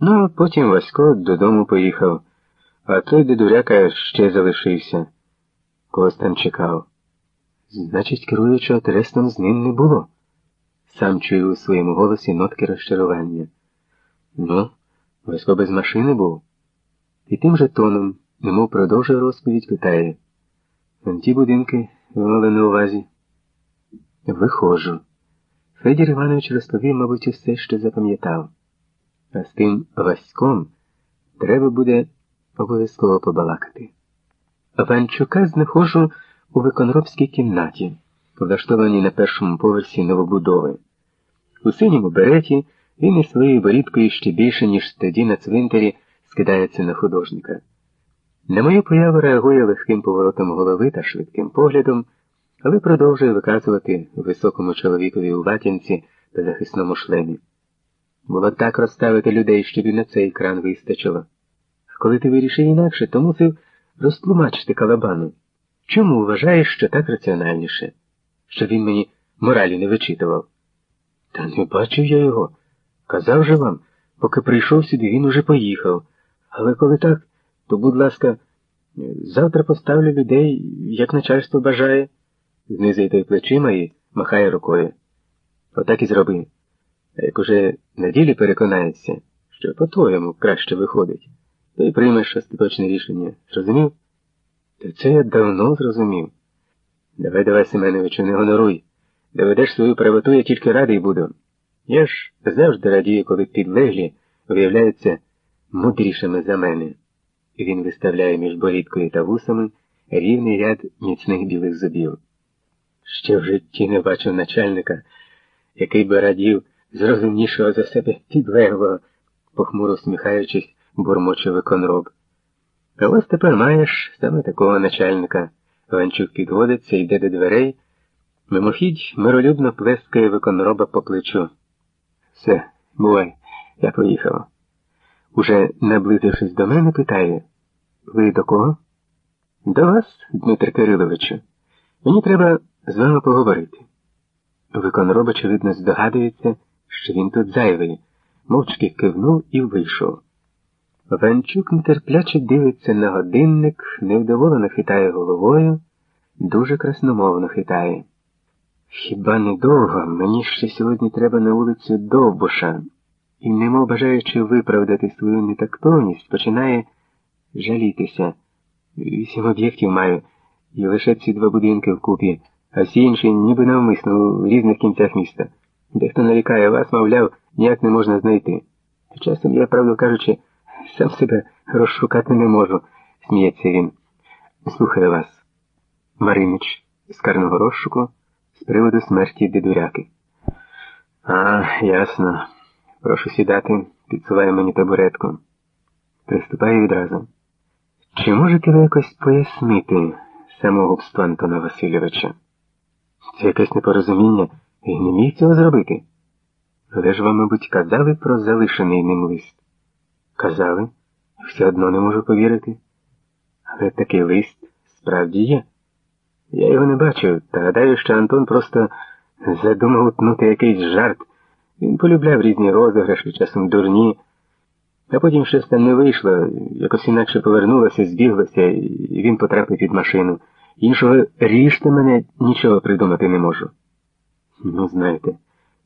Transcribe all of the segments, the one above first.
Ну, потім Васько додому поїхав, а той дедуряка ще залишився. Когось там чекав. Значить, керуючого терестом з ним не було. Сам чую у своєму голосі нотки розчарування. Ну, Васько без машини був. І тим же тоном, немов продовжує розповідь, питає. Ті будинки ви мали на увазі. Виходжу. Федір Іванович розповів, мабуть, усе, що запам'ятав. А з тим Васьком треба буде обов'язково побалакати. Ванчука знаходжу у виконробській кімнаті, влаштованій на першому поверсі новобудови. У синьому береті він із своєю борідкою ще більше, ніж тоді на цвинтарі, скидається на художника. На мою появу реагує легким поворотом голови та швидким поглядом, але продовжує виказувати високому чоловікові у ватінці та захисному шлемі. Було так розставити людей, щоб і на цей кран вистачило. Коли ти вирішив інакше, то мусив розтлумачити калабану. Чому вважаєш, що так раціональніше? Що він мені моралі не вичитував? Та не бачив я його. Казав же вам, поки прийшов сюди, він уже поїхав. Але коли так, то, будь ласка, завтра поставлю людей, як начальство бажає, знизує плечима і махає рукою. Отак і зроби. А як уже на ділі переконається, що по-твоєму краще виходить, то й приймеш остаточне рішення. Зрозумів? Та це я давно зрозумів. Давай, давай, Семеновичу, не гоноруй. Доведеш свою правоту, я тільки радий буду. Я ж завжди радію, коли підлеглі виявляються мудрішими за мене. Він виставляє між борідкою та вусами рівний ряд міцних білих зубів. Ще в житті не бачив начальника, який би радів зрозумнішого за себе підлеглого, похмуро сміхаючись, бурмоче виконроб. А ось тепер маєш саме такого начальника. Ванчук підводиться, йде до дверей, мимохідь миролюбно плескає виконроба по плечу. Все, бувай, я поїхав. Уже наблизившись до мене, питає Ви до кого? До вас, Дмитре Кириловичу. Мені треба з вами поговорити. Виконроб, очевидно, здогадується, що він тут зайвий, мовчки кивнув і вийшов. Ванчук нетерпляче дивиться на годинник, невдоволено хитає головою, дуже красномовно хитає. Хіба недовго? Мені ще сьогодні треба на вулицю Довбуша, і, немов бажаючи виправдати свою нетактовність, починає жалітися. Вісім об'єктів маю, і лише ці два будинки вкупі, а всі інші ніби навмисно у різних кінцях міста. Дехто нарікає вас, мовляв, ніяк не можна знайти. Часом я, правду кажучи, сам себе розшукати не можу, сміється він. Слухаю вас, Маринич, з карного розшуку з приводу смерті дедуряки. А, ясно. Прошу сідати, підсуває мені табуретку. Приступаю відразу. Чи можете ви якось пояснити самогубство Антона Васильовича? Це якесь непорозуміння і не міг цього зробити. Але ж вам, мабуть, казали про залишений ним лист. Казали, все одно не можу повірити. Але такий лист справді є. Я його не бачив, та гадаю, що Антон просто задумав утнути якийсь жарт. Він полюбляв різні розіграші, часом дурні, а потім щось там не вийшло, якось інакше повернулося, збіглося, і він потрапив під машину. Іншого ріжте мене нічого придумати не можу. Ну, знаєте,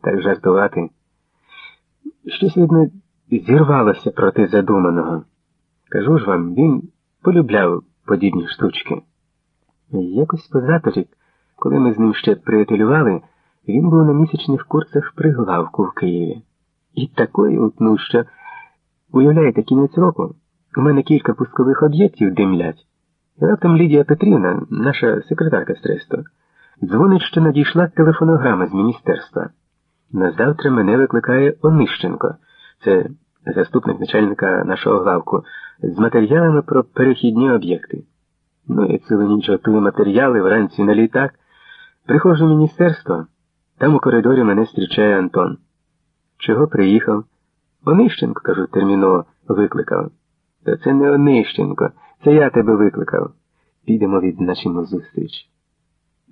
так жартувати. Щось, видно, зірвалося проти задуманого. Кажу ж вам, він полюбляв подібні штучки. Якось позаторік, коли ми з ним ще приятелювали, він був на місячних курсах при главку в Києві. І такої утнув, що, уявляєте, кінець року, у мене кілька пускових об'єктів димлять. І раптом Лідія Петрівна, наша секретарка стресту, дзвонить, що надійшла телефонограма з міністерства. На завтра мене викликає Онищенко, це заступник начальника нашого главку, з матеріалами про перехідні об'єкти. Ну, і цілу ніч готую матеріали вранці на літак. Приходжу в міністерство, там у коридорі мене зустрічає Антон. Чого приїхав? Онищенко, кажу, терміново викликав. Та це не Онищенко, це я тебе викликав. Підемо відзначимо зустріч.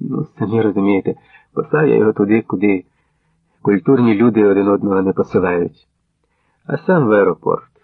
Ну, самі розумієте, послав я його туди, куди культурні люди один одного не посилають. а сам в аеропорт.